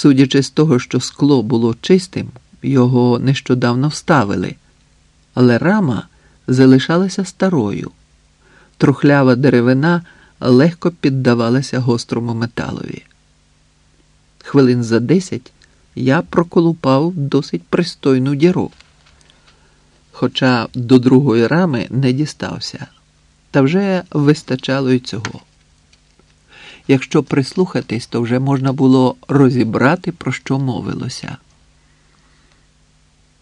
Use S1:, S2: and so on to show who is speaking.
S1: Судячи з того, що скло було чистим, його нещодавно вставили, але рама залишалася старою. Трухлява деревина легко піддавалася гострому металові. Хвилин за десять я проколупав досить пристойну діру, хоча до другої рами не дістався, та вже вистачало й цього. Якщо прислухатись, то вже можна було розібрати, про що мовилося.